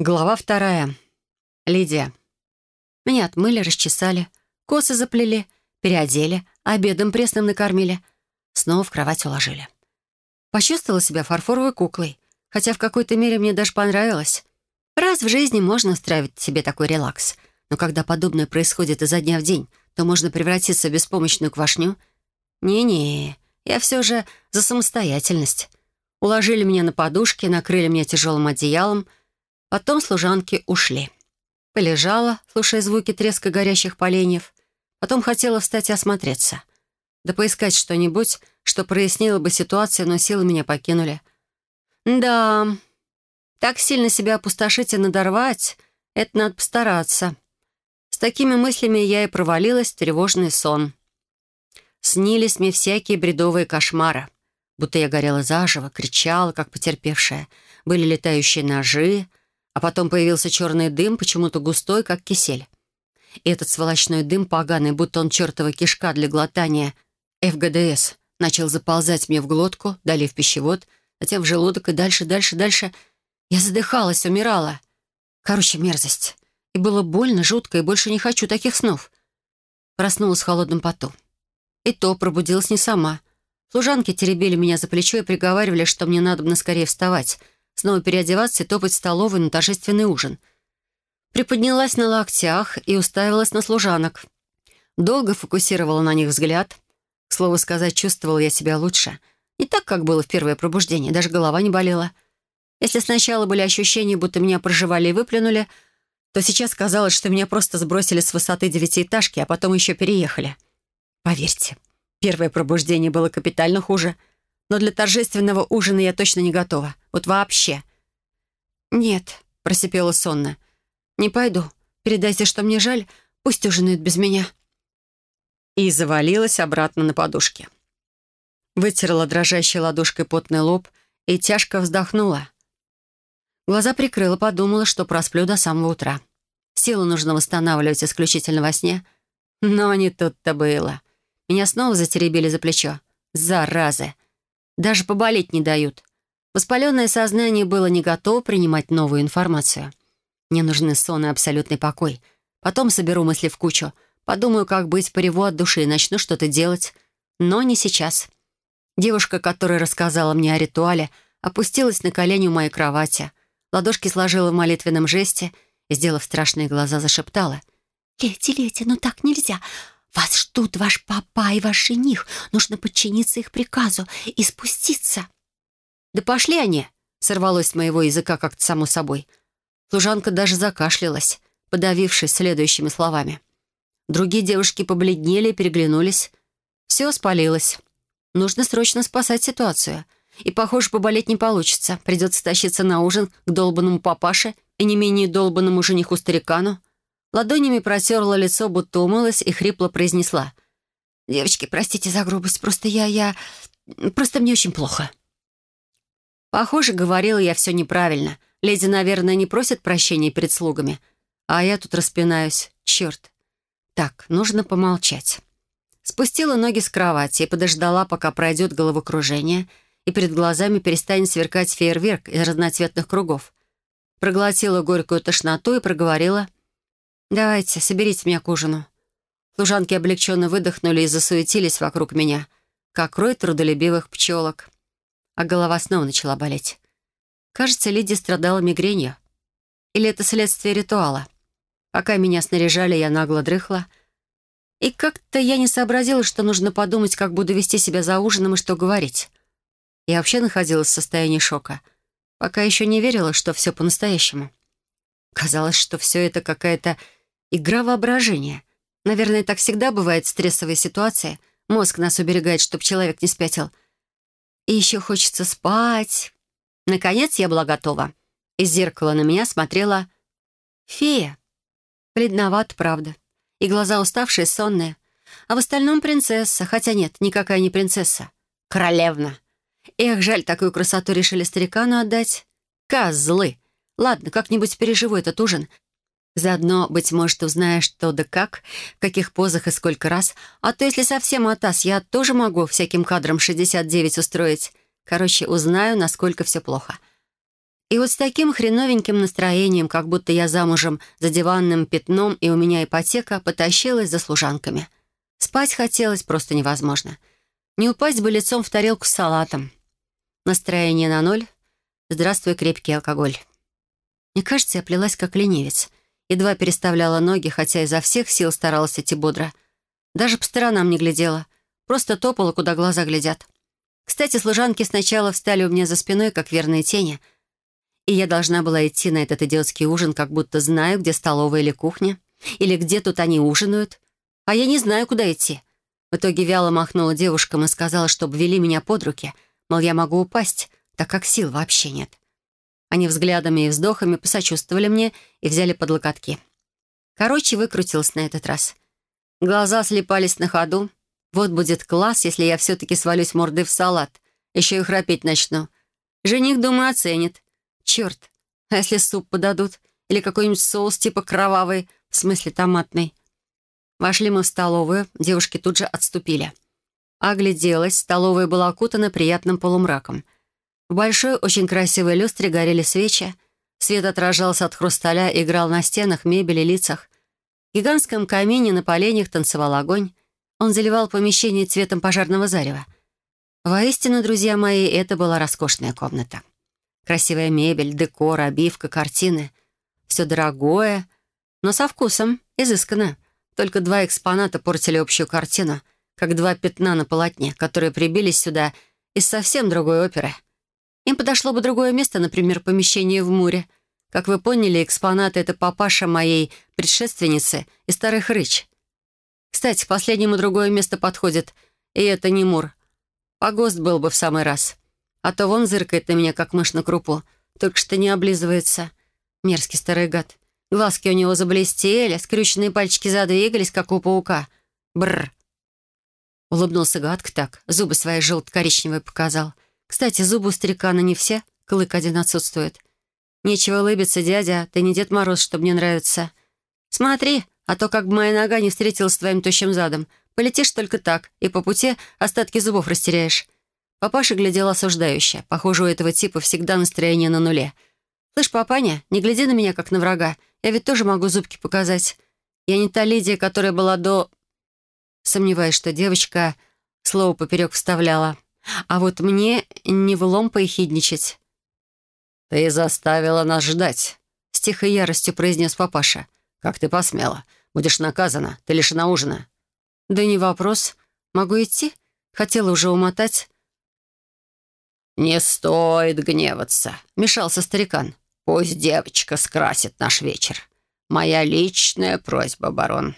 Глава вторая. Лидия. Меня отмыли, расчесали, косы заплели, переодели, обедом пресным накормили. Снова в кровать уложили. Почувствовала себя фарфоровой куклой, хотя в какой-то мере мне даже понравилось. Раз в жизни можно устраивать себе такой релакс, но когда подобное происходит изо дня в день, то можно превратиться в беспомощную квашню. Не-не, я все же за самостоятельность. Уложили меня на подушки, накрыли меня тяжелым одеялом, потом служанки ушли. Полежала, слушая звуки треска горящих поленьев, потом хотела встать и осмотреться. Да поискать что-нибудь, что прояснило бы ситуацию, но силы меня покинули. Да, так сильно себя опустошить и надорвать — это надо постараться. С такими мыслями я и провалилась в тревожный сон. Снились мне всякие бредовые кошмары. Будто я горела заживо, кричала, как потерпевшая. Были летающие ножи, а потом появился черный дым, почему-то густой, как кисель. И этот сволочной дым поганый, будто он чертова кишка для глотания ФГДС, начал заползать мне в глотку, далее в пищевод, затем в желудок и дальше, дальше, дальше. Я задыхалась, умирала. Короче, мерзость. И было больно, жутко, и больше не хочу таких снов. Проснулась в холодном поту. И то пробудилась не сама. Служанки теребили меня за плечо и приговаривали, что мне надо бы скорее вставать, снова переодеваться и топать в столовую на торжественный ужин. Приподнялась на локтях и уставилась на служанок. Долго фокусировала на них взгляд. К слову сказать, чувствовала я себя лучше. Не так, как было в первое пробуждение, даже голова не болела. Если сначала были ощущения, будто меня проживали и выплюнули, то сейчас казалось, что меня просто сбросили с высоты девятиэтажки, а потом еще переехали. Поверьте, первое пробуждение было капитально хуже. Но для торжественного ужина я точно не готова. Вот вообще. «Нет», — просипела сонно. «Не пойду. Передайте, что мне жаль. Пусть ужинают без меня». И завалилась обратно на подушке. Вытерла дрожащей ладошкой потный лоб и тяжко вздохнула. Глаза прикрыла, подумала, что просплю до самого утра. Силу нужно восстанавливать исключительно во сне. Но не тут-то было. Меня снова затеребили за плечо. Заразы! Даже поболеть не дают. Воспаленное сознание было не готово принимать новую информацию. Мне нужны сон и абсолютный покой. Потом соберу мысли в кучу. Подумаю, как быть пореву от души и начну что-то делать. Но не сейчас. Девушка, которая рассказала мне о ритуале, опустилась на колени у моей кровати. Ладошки сложила в молитвенном жесте и, сделав страшные глаза, зашептала. «Лети, Лети, ну так нельзя. «Вас ждут ваш папа и ваш жених. Нужно подчиниться их приказу и спуститься». «Да пошли они!» — сорвалось с моего языка как-то само собой. Служанка даже закашлялась, подавившись следующими словами. Другие девушки побледнели и переглянулись. Все спалилось. Нужно срочно спасать ситуацию. И, похоже, поболеть не получится. Придется тащиться на ужин к долбанному папаше и не менее долбанному жениху-старикану. Ладонями протерла лицо, будто умылась, и хрипло произнесла. «Девочки, простите за грубость, просто я... я... просто мне очень плохо». Похоже, говорила я все неправильно. Леди, наверное, не просят прощения перед слугами. А я тут распинаюсь. Черт. Так, нужно помолчать. Спустила ноги с кровати и подождала, пока пройдет головокружение, и перед глазами перестанет сверкать фейерверк из разноцветных кругов. Проглотила горькую тошноту и проговорила «Давайте, соберите меня к ужину». Служанки облегченно выдохнули и засуетились вокруг меня, как рой трудолюбивых пчелок. А голова снова начала болеть. Кажется, Лидия страдала мигренью. Или это следствие ритуала? Пока меня снаряжали, я нагло дрыхла. И как-то я не сообразила, что нужно подумать, как буду вести себя за ужином и что говорить. Я вообще находилась в состоянии шока. Пока еще не верила, что все по-настоящему. Казалось, что все это какая-то игра воображения. Наверное, так всегда бывает в стрессовой ситуации. Мозг нас уберегает, чтобы человек не спятил. И еще хочется спать. Наконец я была готова. Из зеркала на меня смотрела фея. Бледноват, правда. И глаза уставшие, сонные. А в остальном принцесса. Хотя нет, никакая не принцесса. Королевна. Эх, жаль, такую красоту решили старикану отдать. Козлы. Ладно, как-нибудь переживу этот ужин. Заодно, быть может, узнаешь, что да как, в каких позах и сколько раз. А то, если совсем атас, я тоже могу всяким кадрам 69 устроить. Короче, узнаю, насколько все плохо. И вот с таким хреновеньким настроением, как будто я замужем за диванным пятном и у меня ипотека, потащилась за служанками. Спать хотелось просто невозможно. Не упасть бы лицом в тарелку с салатом. Настроение на ноль. Здравствуй, крепкий алкоголь. Мне кажется, я плелась как ленивец. Едва переставляла ноги, хотя изо всех сил старалась идти бодро. Даже по сторонам не глядела. Просто топала, куда глаза глядят. Кстати, служанки сначала встали у меня за спиной, как верные тени — и я должна была идти на этот идиотский ужин, как будто знаю, где столовая или кухня, или где тут они ужинают. А я не знаю, куда идти. В итоге вяло махнула девушкам и сказала, чтобы вели меня под руки, мол, я могу упасть, так как сил вообще нет. Они взглядами и вздохами посочувствовали мне и взяли под локотки. Короче, выкрутилась на этот раз. Глаза слепались на ходу. Вот будет класс, если я все-таки свалюсь мордой в салат. Еще и храпеть начну. Жених, думаю, оценит. Черт, а если суп подадут? Или какой-нибудь соус типа кровавый, в смысле томатный? Вошли мы в столовую, девушки тут же отступили. Огляделась, столовая была окутана приятным полумраком. В большой, очень красивой люстре горели свечи. Свет отражался от хрусталя и играл на стенах, мебели, лицах. В гигантском камине на поленьях танцевал огонь. Он заливал помещение цветом пожарного зарева. Воистину, друзья мои, это была роскошная комната. Красивая мебель, декор, обивка, картины. Все дорогое, но со вкусом, изысканно. Только два экспоната портили общую картину, как два пятна на полотне, которые прибились сюда из совсем другой оперы. Им подошло бы другое место, например, помещение в Муре. Как вы поняли, экспонаты — это папаша моей предшественницы и старый хрыч. Кстати, последнему другое место подходит, и это не Мур. Погост был бы в самый раз. А то вон зыркает на меня, как мышь на крупу. Только что не облизывается. Мерзкий старый гад. Глазки у него заблестели, скрюченные пальчики задвигались, как у паука. Бррр. Улыбнулся гадко так, зубы свои желто-коричневые показал. Кстати, зубы у старикана не все, клык один отсутствует. Нечего улыбиться, дядя, ты не Дед Мороз, чтобы мне нравится. Смотри, а то как бы моя нога не встретилась с твоим тощим задом. Полетишь только так, и по пути остатки зубов растеряешь. Папаша глядел осуждающе. Похоже, у этого типа всегда настроение на нуле. «Слышь, папаня, не гляди на меня, как на врага. Я ведь тоже могу зубки показать. Я не та Лидия, которая была до...» Сомневаюсь, что девочка слово поперек вставляла. А вот мне не в лом поехидничать. «Ты заставила нас ждать», — с тихой яростью произнес папаша. «Как ты посмела? Будешь наказана. Ты лишена ужина». «Да не вопрос. Могу идти? Хотела уже умотать. «Не стоит гневаться», — мешался старикан. «Пусть девочка скрасит наш вечер. Моя личная просьба, барон».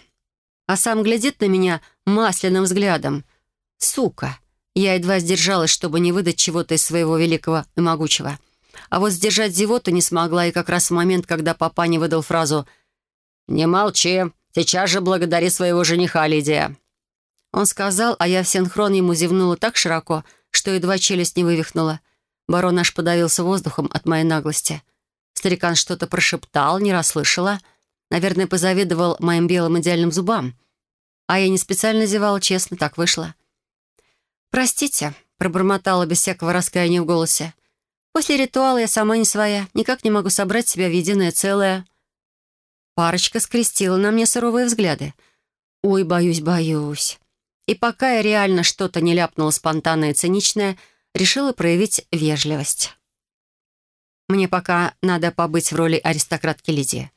А сам глядит на меня масляным взглядом. «Сука!» Я едва сдержалась, чтобы не выдать чего-то из своего великого и могучего. А вот сдержать зевоту не смогла, и как раз в момент, когда папа не выдал фразу «Не молчи, сейчас же благодари своего жениха, Лидия». Он сказал, а я в синхрон ему зевнула так широко, что едва челюсть не вывихнула. Барон аж подавился воздухом от моей наглости. Старикан что-то прошептал, не расслышала. Наверное, позавидовал моим белым идеальным зубам. А я не специально зевала, честно, так вышло. «Простите», — пробормотала без всякого раскаяния в голосе. «После ритуала я сама не своя, никак не могу собрать себя в единое целое». Парочка скрестила на мне суровые взгляды. «Ой, боюсь, боюсь». И пока я реально что-то не ляпнула спонтанное и циничное, решила проявить вежливость. Мне пока надо побыть в роли аристократки Лидии.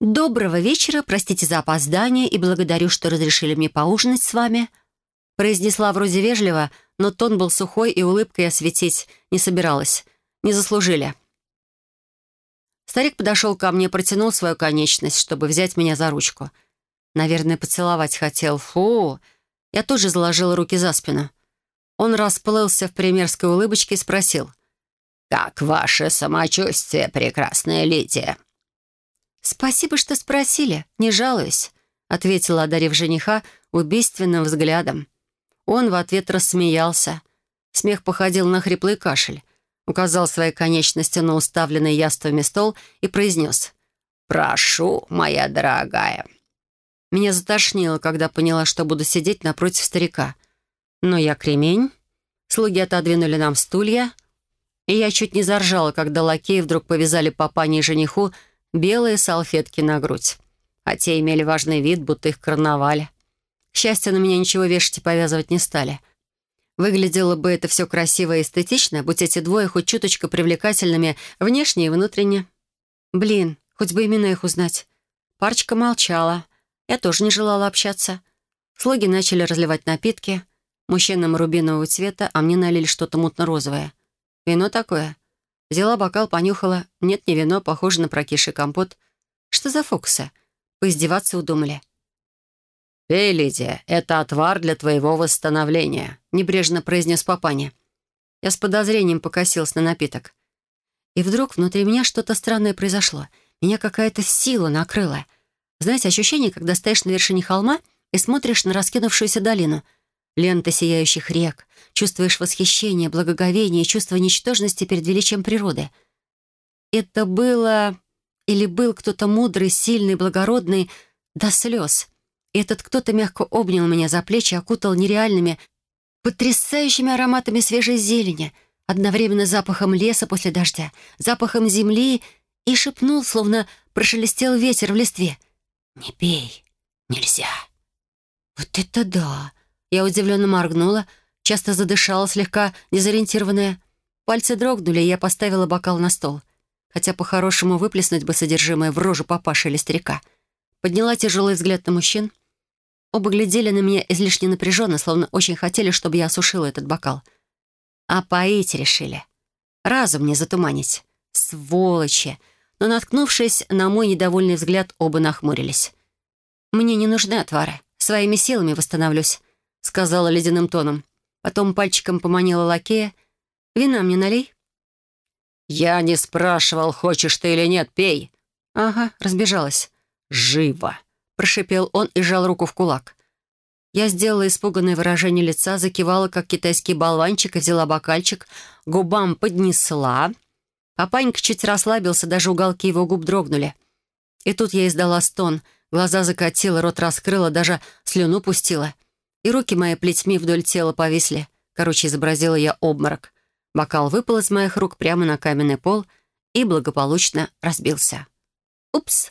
«Доброго вечера, простите за опоздание и благодарю, что разрешили мне поужинать с вами», произнесла вроде вежливо, но тон был сухой, и улыбкой осветить не собиралась. Не заслужили. Старик подошел ко мне, протянул свою конечность, чтобы взять меня за ручку. Наверное, поцеловать хотел. Фу! Я тоже заложила руки за спину. Он расплылся в примерской улыбочке и спросил. «Как ваше самочувствие, прекрасная Лидия?» «Спасибо, что спросили. Не жалуюсь», — ответила, одарив жениха убийственным взглядом. Он в ответ рассмеялся. Смех походил на хриплый кашель. Указал своей конечностью на уставленный яствами стол и произнес. «Прошу, моя дорогая». Меня затошнило, когда поняла, что буду сидеть напротив старика. Но я кремень. Слуги отодвинули нам стулья. И я чуть не заржала, когда лакеи вдруг повязали папане и жениху белые салфетки на грудь. А те имели важный вид, будто их карнавали. К на меня ничего вешать и повязывать не стали. Выглядело бы это все красиво и эстетично, будь эти двое хоть чуточку привлекательными внешне и внутренне. Блин, хоть бы имена их узнать. Парочка молчала. Я тоже не желала общаться. Слуги начали разливать напитки. Мужчинам рубинового цвета, а мне налили что-то мутно-розовое. Вино такое. Взяла бокал, понюхала. Нет, не вино, похоже на прокисший компот. Что за фокусы? Поиздеваться удумали. «Пей, Лидия, это отвар для твоего восстановления», — небрежно произнес папаня. Я с подозрением покосилась на напиток. И вдруг внутри меня что-то странное произошло. Меня какая-то сила накрыла. Знаете, ощущение, когда стоишь на вершине холма и смотришь на раскинувшуюся долину. Лента сияющих рек. Чувствуешь восхищение, благоговение и чувство ничтожности перед величием природы. Это было... Или был кто-то мудрый, сильный, благородный, до слез — и этот кто-то мягко обнял меня за плечи, окутал нереальными, потрясающими ароматами свежей зелени, одновременно запахом леса после дождя, запахом земли и шепнул, словно прошелестел ветер в листве. «Не пей, нельзя». «Вот это да!» Я удивленно моргнула, часто задышала, слегка дезориентированная. Пальцы дрогнули, и я поставила бокал на стол. Хотя по-хорошему выплеснуть бы содержимое в рожу папаши или старика. Подняла тяжелый взгляд на мужчин — Оба глядели на меня излишне напряженно, словно очень хотели, чтобы я осушила этот бокал. А поить решили. Разум не затуманить. Сволочи! Но, наткнувшись на мой недовольный взгляд, оба нахмурились. «Мне не нужны отвары. Своими силами восстановлюсь», — сказала ледяным тоном. Потом пальчиком поманила лакея. «Вина мне налей». «Я не спрашивал, хочешь ты или нет, пей». «Ага», разбежалась. «Живо!» — прошипел он и сжал руку в кулак. Я сделала испуганное выражение лица, закивала, как китайский болванчик, и взяла бокальчик, губам поднесла. Папанька чуть расслабился, даже уголки его губ дрогнули. И тут я издала стон, глаза закатила, рот раскрыла, даже слюну пустила. И руки мои плетьми вдоль тела повисли. Короче, изобразила я обморок. Бокал выпал из моих рук прямо на каменный пол и благополучно разбился. Упс!